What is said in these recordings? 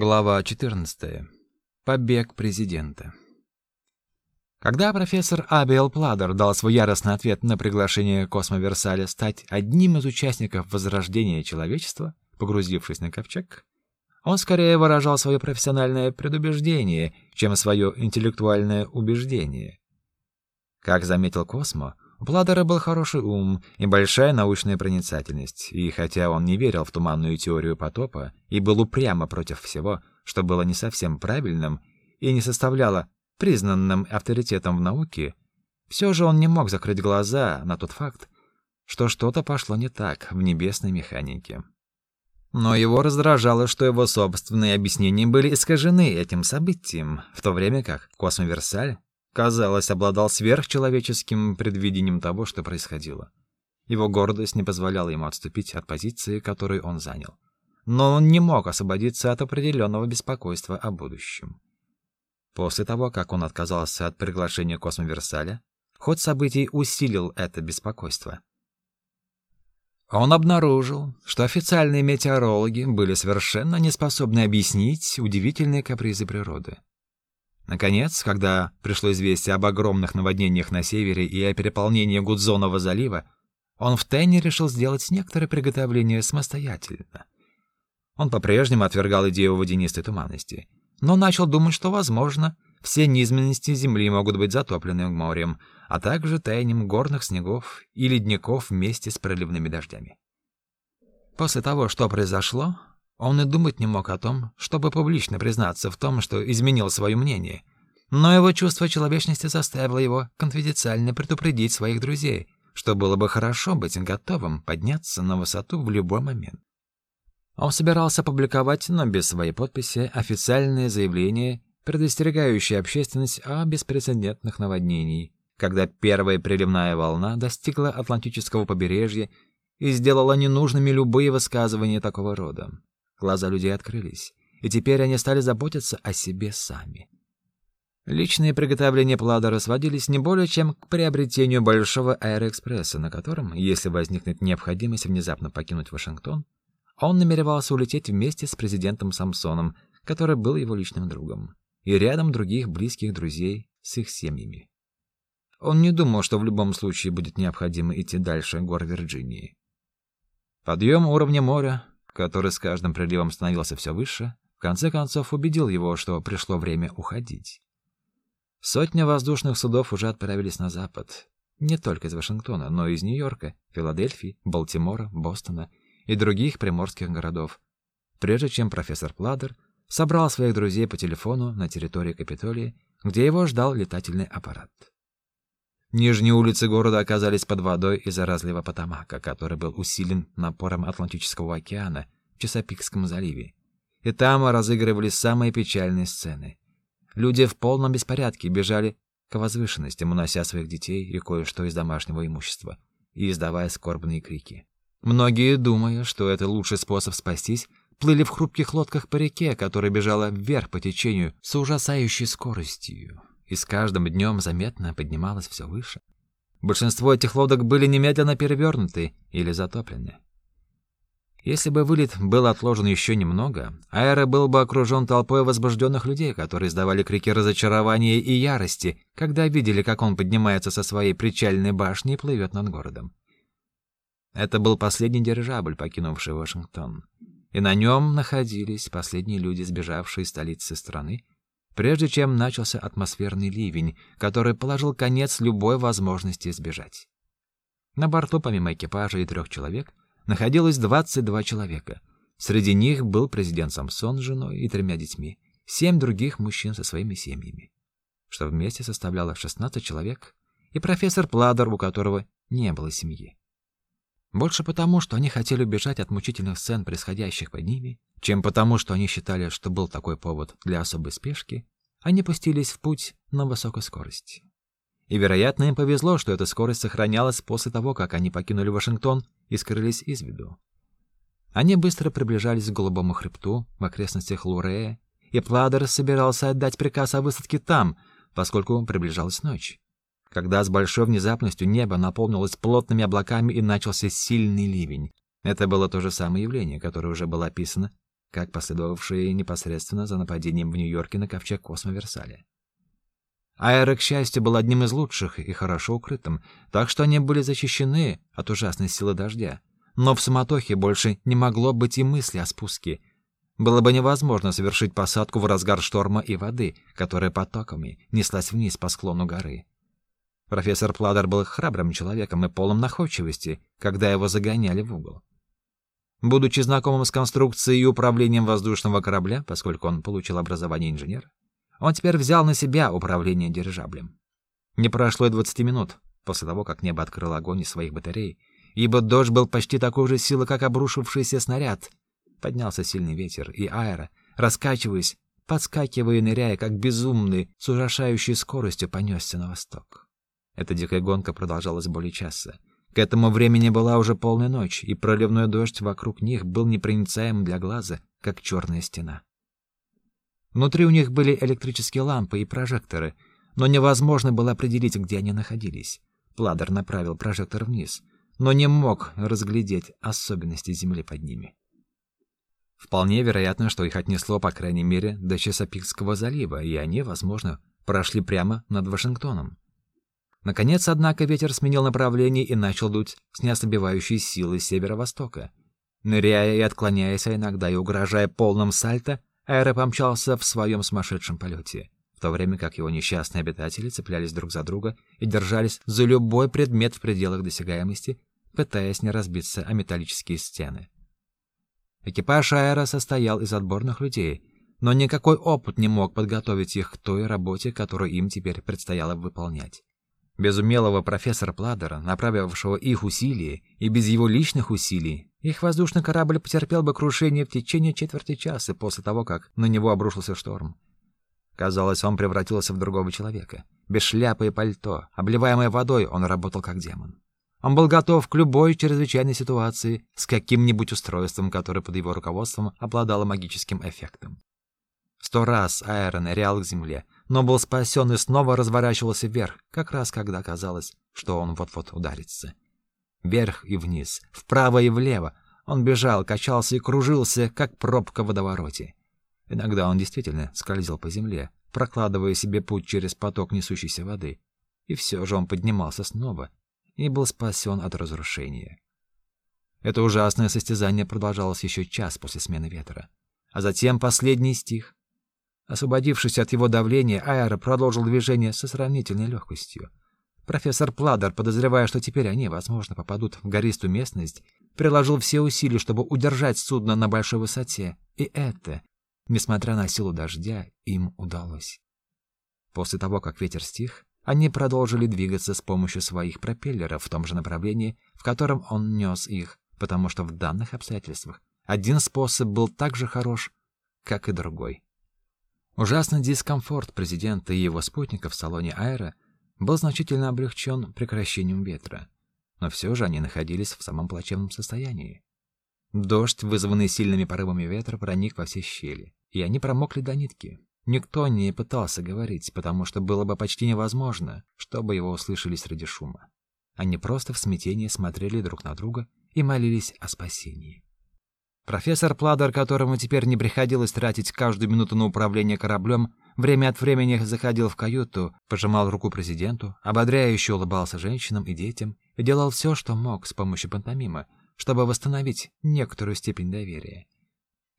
Глава 14. Побег президента. Когда профессор Абел Пладер дал свой яростный ответ на приглашение Космо Версаля стать одним из участников возрождения человечества, погрузившись на ковчег, он скорее выражал свое профессиональное предубеждение, чем свое интеллектуальное убеждение. Как заметил Космо, у Пладера был хороший ум и большая научная проницательность, и хотя он не верил в туманную теорию потопа и был упрямо против всего, что было не совсем правильным и не составляло признанным авторитетом в науке, все же он не мог закрыть глаза на тот факт, что что-то пошло не так в небесной механике. Но его раздражало, что его собственные объяснения были искажены этим событием, в то время как Космоверсаль казалось, обладал сверхчеловеческим предвидением того, что происходило. Его гордость не позволяла ему отступить от позиции, которую он занял. Но он не мог освободиться от определенного беспокойства о будущем. После того, как он отказался от приглашения Космоверсаля, ход событий усилил это беспокойство. Он обнаружил, что официальные метеорологи были совершенно не способны объяснить удивительные капризы природы. Наконец, когда пришло известие об огромных наводнениях на севере и о переполнении Гудзонова залива, он в тайне решил сделать некоторые приготовления самостоятельно. Он по-прежнему отвергал идею водянистой туманности, но начал думать, что, возможно, все низменности Земли могут быть затоплены морем, а также таянием горных снегов и ледников вместе с проливными дождями. После того, что произошло, он и думать не мог о том, чтобы публично признаться в том, что изменил свое мнение. Но его чувство человечности заставило его конфиденциально предупредить своих друзей, что было бы хорошо быть готовым подняться на высоту в любой момент. Он собирался публиковать, но без своей подписи, официальное заявление, предостерегающее общественность о беспрецедентных наводнениях, когда первая приливная волна достигла Атлантического побережья и сделала ненужными любые высказывания такого рода. Глаза людей открылись, и теперь они стали заботиться о себе сами. Личные приготовления Пладера сводились не более чем к приобретению большого аэроэкспресса, на котором, если возникнет необходимость внезапно покинуть Вашингтон, он намеревался улететь вместе с президентом Самсоном, который был его личным другом, и рядом других близких друзей с их семьями. Он не думал, что в любом случае будет необходимо идти дальше гор Вирджинии. Подъем уровня моря который с каждым приливом становился все выше, в конце концов убедил его, что пришло время уходить. Сотни воздушных судов уже отправились на запад, не только из Вашингтона, но и из Нью-Йорка, Филадельфии, Балтимора, Бостона и других приморских городов, прежде чем профессор Пладер собрал своих друзей по телефону на территории Капитолия, где его ждал летательный аппарат. Нижние улицы города оказались под водой из-за разлива Потамака, который был усилен напором Атлантического океана в Чесапикском заливе. И там разыгрывались самые печальные сцены. Люди в полном беспорядке бежали к возвышенностям, унося своих детей и кое-что из домашнего имущества, и издавая скорбные крики. Многие, думая, что это лучший способ спастись, плыли в хрупких лодках по реке, которая бежала вверх по течению с ужасающей скоростью и с каждым днем заметно поднималась все выше. Большинство этих лодок были немедленно перевернуты или затоплены. Если бы вылет был отложен еще немного, Аэро был бы окружен толпой возбужденных людей, которые издавали крики разочарования и ярости, когда видели, как он поднимается со своей причальной башни и плывет над городом. Это был последний дирижабль, покинувший Вашингтон, и на нем находились последние люди, сбежавшие из столицы страны, прежде чем начался атмосферный ливень, который положил конец любой возможности сбежать. На борту помимо экипажа и трех человек находилось 22 человека. Среди них был президент Самсон с женой и тремя детьми, семь других мужчин со своими семьями, что вместе составляло 16 человек, и профессор Пладер, у которого не было семьи. Больше потому, что они хотели убежать от мучительных сцен, происходящих под ними, чем потому, что они считали, что был такой повод для особой спешки, они пустились в путь на высокой скорости. И, вероятно, им повезло, что эта скорость сохранялась после того, как они покинули Вашингтон и скрылись из виду. Они быстро приближались к Голубому хребту в окрестностях Лурея, и Пладер собирался отдать приказ о высадке там, поскольку приближалась ночь когда с большой внезапностью небо наполнилось плотными облаками и начался сильный ливень. Это было то же самое явление, которое уже было описано как последовавшие непосредственно за нападением в Нью-Йорке на ковчег Космоверсаля. Аэро, к счастью, был одним из лучших и хорошо укрытым, так что они были защищены от ужасной силы дождя. Но в суматохе больше не могло быть и мысли о спуске. Было бы невозможно совершить посадку в разгар шторма и воды, которая потоками неслась вниз по склону горы. Профессор Пладер был храбрым человеком и полным находчивости, когда его загоняли в угол. Будучи знакомым с конструкцией и управлением воздушного корабля, поскольку он получил образование инженера, он теперь взял на себя управление дирижаблем. Не прошло и 20 минут после того, как небо открыло огонь из своих батарей, ибо дождь был почти такой же силы, как обрушившийся снаряд. Поднялся сильный ветер, и аэро, раскачиваясь, подскакивая и ныряя, как безумный, с ужасающей скоростью понесся на восток. Эта дикая гонка продолжалась более часа. К этому времени была уже полная ночь, и проливной дождь вокруг них был непроницаем для глаза, как черная стена. Внутри у них были электрические лампы и прожекторы, но невозможно было определить, где они находились. Пладер направил прожектор вниз, но не мог разглядеть особенности земли под ними. Вполне вероятно, что их отнесло, по крайней мере, до Чесапикского залива, и они, возможно, прошли прямо над Вашингтоном. Наконец, однако, ветер сменил направление и начал дуть с неослабевающей силой северо-востока. Ныряя и отклоняясь, а иногда и угрожая полным сальто, Аэро помчался в своем сумасшедшем полете, в то время как его несчастные обитатели цеплялись друг за друга и держались за любой предмет в пределах досягаемости, пытаясь не разбиться о металлические стены. Экипаж Аэро состоял из отборных людей, но никакой опыт не мог подготовить их к той работе, которую им теперь предстояло выполнять. Без умелого профессора Пладера, направившего их усилия, и без его личных усилий, их воздушный корабль потерпел бы крушение в течение четверти часа после того, как на него обрушился шторм. Казалось, он превратился в другого человека. Без шляпы и пальто, обливаемый водой, он работал как демон. Он был готов к любой чрезвычайной ситуации с каким-нибудь устройством, которое под его руководством обладало магическим эффектом. Сто раз Айрон нырял к земле, но был спасен и снова разворачивался вверх, как раз когда казалось, что он вот-вот ударится. Вверх и вниз, вправо и влево. Он бежал, качался и кружился, как пробка в водовороте. Иногда он действительно скользил по земле, прокладывая себе путь через поток несущейся воды. И все же он поднимался снова и был спасен от разрушения. Это ужасное состязание продолжалось еще час после смены ветра. А затем последний стих. Освободившись от его давления, Аэро продолжил движение со сравнительной легкостью. Профессор Пладер, подозревая, что теперь они, возможно, попадут в гористую местность, приложил все усилия, чтобы удержать судно на большой высоте. И это, несмотря на силу дождя, им удалось. После того, как ветер стих, они продолжили двигаться с помощью своих пропеллеров в том же направлении, в котором он нес их, потому что в данных обстоятельствах один способ был так же хорош, как и другой. Ужасный дискомфорт президента и его спутников в салоне Аэро — был значительно облегчен прекращением ветра, но все же они находились в самом плачевном состоянии. Дождь, вызванный сильными порывами ветра, проник во все щели, и они промокли до нитки. Никто не пытался говорить, потому что было бы почти невозможно, чтобы его услышали среди шума. Они просто в смятении смотрели друг на друга и молились о спасении. Профессор Пладер, которому теперь не приходилось тратить каждую минуту на управление кораблем, время от времени заходил в каюту, пожимал руку президенту, ободряюще улыбался женщинам и детям и делал все, что мог с помощью пантомимы, чтобы восстановить некоторую степень доверия.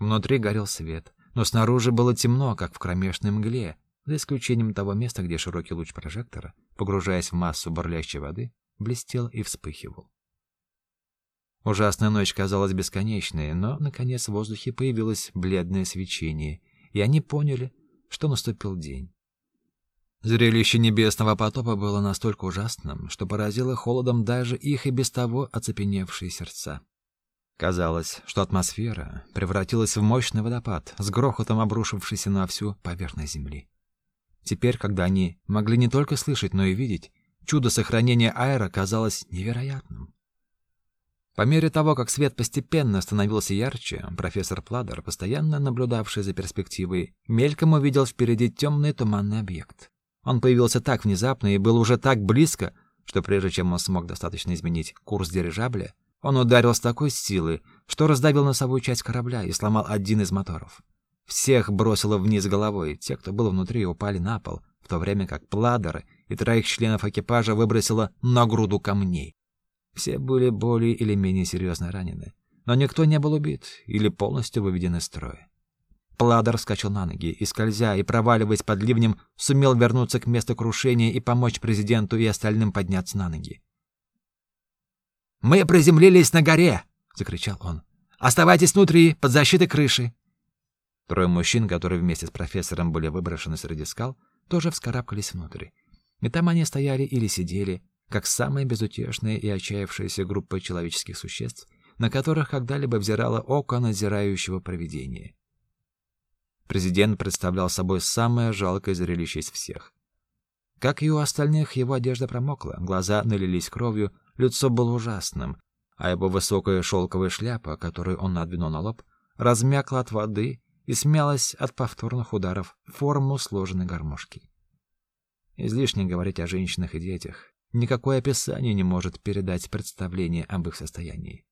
Внутри горел свет, но снаружи было темно, как в кромешной мгле, за исключением того места, где широкий луч прожектора, погружаясь в массу бурлящей воды, блестел и вспыхивал. Ужасная ночь казалась бесконечной, но, наконец, в воздухе появилось бледное свечение, и они поняли, что наступил день. Зрелище небесного потопа было настолько ужасным, что поразило холодом даже их и без того оцепеневшие сердца. Казалось, что атмосфера превратилась в мощный водопад, с грохотом обрушившийся на всю поверхность земли. Теперь, когда они могли не только слышать, но и видеть, чудо сохранения аэро казалось невероятным. По мере того, как свет постепенно становился ярче, профессор Пладер, постоянно наблюдавший за перспективой, мельком увидел впереди темный туманный объект. Он появился так внезапно и был уже так близко, что прежде чем он смог достаточно изменить курс дирижабля, Он ударил с такой силы, что раздавил носовую часть корабля и сломал один из моторов. Всех бросило вниз головой, те, кто был внутри, упали на пол, в то время как Пладер и троих членов экипажа выбросило на груду камней. Все были более или менее серьезно ранены, но никто не был убит или полностью выведен из строя. Пладер вскочил на ноги и, скользя и проваливаясь под ливнем, сумел вернуться к месту крушения и помочь президенту и остальным подняться на ноги. «Мы приземлились на горе!» — закричал он. «Оставайтесь внутри, под защитой крыши!» Трое мужчин, которые вместе с профессором были выброшены среди скал, тоже вскарабкались внутрь. И там они стояли или сидели, как самая безутешная и отчаявшаяся группа человеческих существ, на которых когда-либо взирало око надзирающего провидения. Президент представлял собой самое жалкое зрелище из всех. Как и у остальных, его одежда промокла, глаза налились кровью, лицо было ужасным, а его высокая шелковая шляпа, которую он надвинул на лоб, размякла от воды и смялась от повторных ударов в форму сложенной гармошки. Излишне говорить о женщинах и детях. Никакое описание не может передать представление об их состоянии.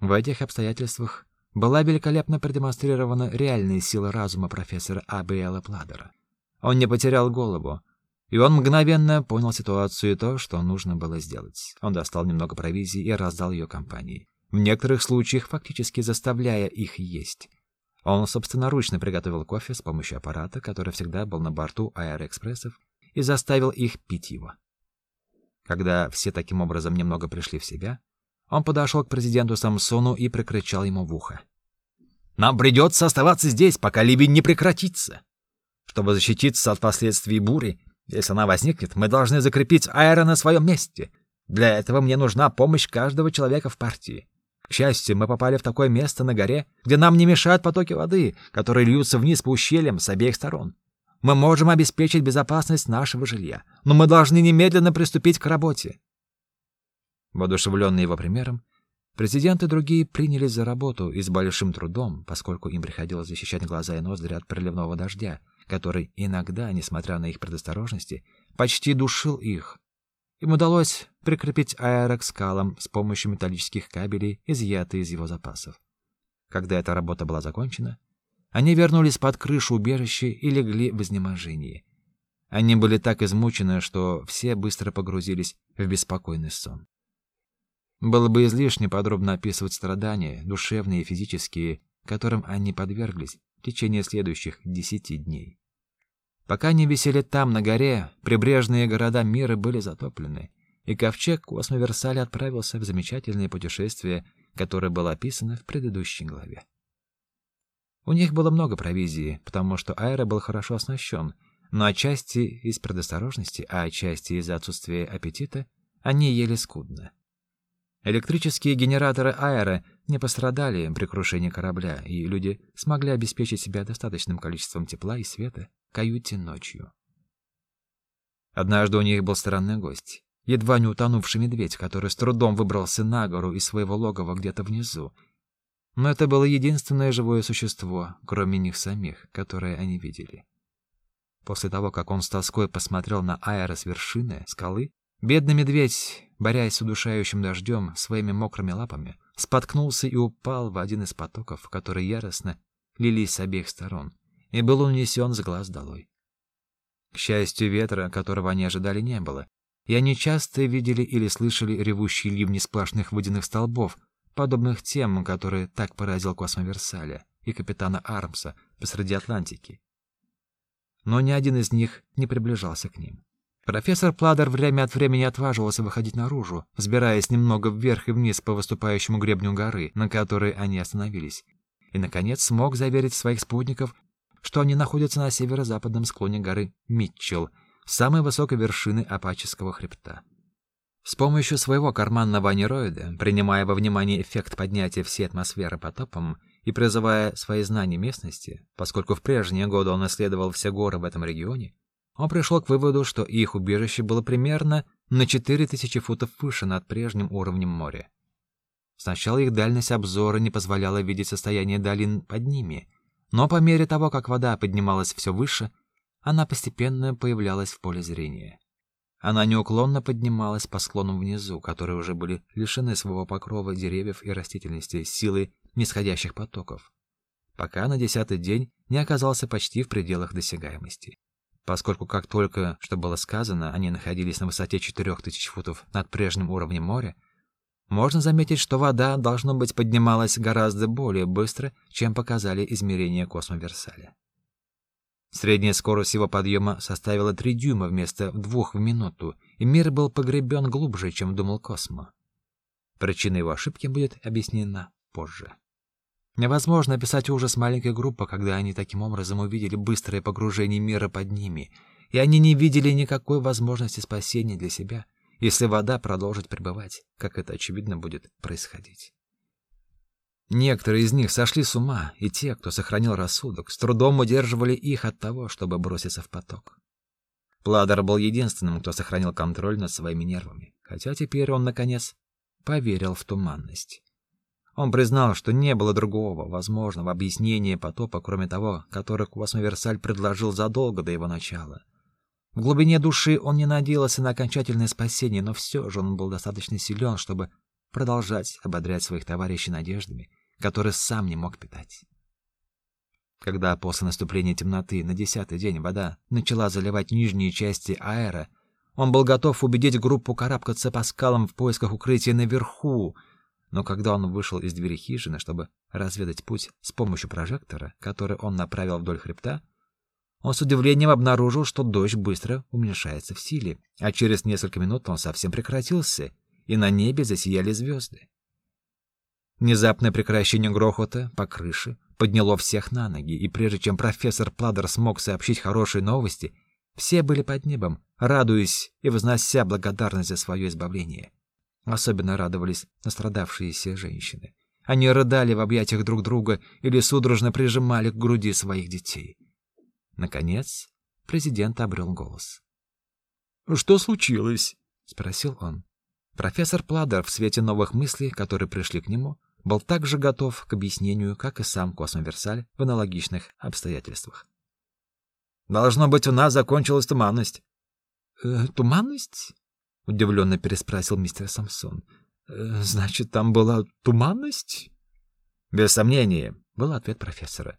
В этих обстоятельствах была великолепно продемонстрирована реальная сила разума профессора А.Б.Л. Пладера. Он не потерял голову, и он мгновенно понял ситуацию и то, что нужно было сделать. Он достал немного провизии и раздал ее компании, в некоторых случаях фактически заставляя их есть. Он собственноручно приготовил кофе с помощью аппарата, который всегда был на борту аэроэкспрессов, и заставил их пить его. Когда все таким образом немного пришли в себя, он подошел к президенту Самсону и прокричал ему в ухо. «Нам придется оставаться здесь, пока ливень не прекратится. Чтобы защититься от последствий бури, если она возникнет, мы должны закрепить аэро на своем месте. Для этого мне нужна помощь каждого человека в партии. К счастью, мы попали в такое место на горе, где нам не мешают потоки воды, которые льются вниз по ущельям с обеих сторон. Мы можем обеспечить безопасность нашего жилья, но мы должны немедленно приступить к работе. Воодушевленные его примером, президент и другие принялись за работу и с большим трудом, поскольку им приходилось защищать глаза и ноздри от проливного дождя, который иногда, несмотря на их предосторожности, почти душил их, им удалось прикрепить аэро к скалам с помощью металлических кабелей, изъятых из его запасов. Когда эта работа была закончена, они вернулись под крышу убежища и легли в изнеможении. Они были так измучены, что все быстро погрузились в беспокойный сон. Было бы излишне подробно описывать страдания, душевные и физические, которым они подверглись в течение следующих десяти дней. Пока они висели там, на горе, прибрежные города мира были затоплены, и ковчег Космоверсаля отправился в замечательное путешествие, которое было описано в предыдущей главе. У них было много провизии, потому что аэро был хорошо оснащен, но отчасти из предосторожности, а отчасти из-за отсутствия аппетита, они ели скудно. Электрические генераторы аэро не пострадали при крушении корабля, и люди смогли обеспечить себя достаточным количеством тепла и света в каюте ночью. Однажды у них был странный гость, едва не утонувший медведь, который с трудом выбрался на гору из своего логова где-то внизу. Но это было единственное живое существо, кроме них самих, которое они видели. После того, как он с тоской посмотрел на аэро с вершины скалы, Бедный медведь, борясь с удушающим дождем своими мокрыми лапами, споткнулся и упал в один из потоков, которые яростно лились с обеих сторон, и был унесен с глаз долой. К счастью, ветра, которого они ожидали, не было, и они часто видели или слышали ревущие ливни сплошных водяных столбов, подобных тем, которые так поразил Космоверсаля и капитана Армса посреди Атлантики. Но ни один из них не приближался к ним. Профессор Пладер время от времени отваживался выходить наружу, взбираясь немного вверх и вниз по выступающему гребню горы, на которой они остановились. И, наконец, смог заверить своих спутников, что они находятся на северо-западном склоне горы Митчелл, самой высокой вершины Апаческого хребта. С помощью своего карманного анероида, принимая во внимание эффект поднятия всей атмосферы потопом и призывая свои знания местности, поскольку в прежние годы он исследовал все горы в этом регионе, он пришел к выводу, что их убежище было примерно на 4000 футов выше над прежним уровнем моря. Сначала их дальность обзора не позволяла видеть состояние долин под ними, но по мере того, как вода поднималась все выше, она постепенно появлялась в поле зрения. Она неуклонно поднималась по склонам внизу, которые уже были лишены своего покрова деревьев и растительности силы нисходящих потоков, пока на десятый день не оказался почти в пределах досягаемости. Поскольку как только, что было сказано, они находились на высоте 4000 футов над прежним уровнем моря, можно заметить, что вода, должно быть, поднималась гораздо более быстро, чем показали измерения космоверсаля. Средняя скорость его подъема составила 3 дюйма вместо 2 в минуту, и мир был погребен глубже, чем думал Космо. Причина его ошибки будет объяснена позже. Невозможно описать ужас маленькой группы, когда они таким образом увидели быстрое погружение мира под ними, и они не видели никакой возможности спасения для себя, если вода продолжит пребывать, как это очевидно будет происходить. Некоторые из них сошли с ума, и те, кто сохранил рассудок, с трудом удерживали их от того, чтобы броситься в поток. Пладер был единственным, кто сохранил контроль над своими нервами, хотя теперь он, наконец, поверил в туманность. Он признал, что не было другого возможного объяснения потопа, кроме того, которое Космоверсаль предложил задолго до его начала. В глубине души он не надеялся на окончательное спасение, но все же он был достаточно силен, чтобы продолжать ободрять своих товарищей надеждами, которые сам не мог питать. Когда после наступления темноты на десятый день вода начала заливать нижние части аэра, он был готов убедить группу карабкаться по скалам в поисках укрытия наверху, но когда он вышел из двери хижины, чтобы разведать путь с помощью прожектора, который он направил вдоль хребта, он с удивлением обнаружил, что дождь быстро уменьшается в силе, а через несколько минут он совсем прекратился, и на небе засияли звезды. Внезапное прекращение грохота по крыше подняло всех на ноги, и прежде чем профессор Пладер смог сообщить хорошие новости, все были под небом, радуясь и вознося благодарность за свое избавление. Особенно радовались настрадавшиеся женщины. Они рыдали в объятиях друг друга или судорожно прижимали к груди своих детей. Наконец, президент обрел голос. «Что случилось?» — спросил он. Профессор Пладер в свете новых мыслей, которые пришли к нему, был так же готов к объяснению, как и сам Космоверсаль в аналогичных обстоятельствах. «Должно быть, у нас закончилась туманность». «Э, «Туманность?» — удивленно переспросил мистер Самсон. «Э, «Значит, там была туманность?» «Без сомнения», — был ответ профессора.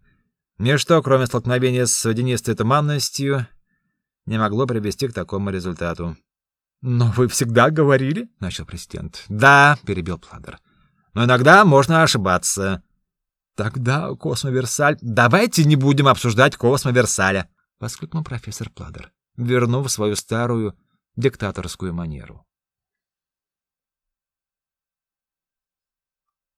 «Ничто, кроме столкновения с водянистой туманностью, не могло привести к такому результату». «Но вы всегда говорили?» — начал президент. «Да», — перебил Пладер. «Но иногда можно ошибаться». «Тогда Космоверсаль...» «Давайте не будем обсуждать Космоверсаля!» — воскликнул профессор Пладер, вернув свою старую диктаторскую манеру.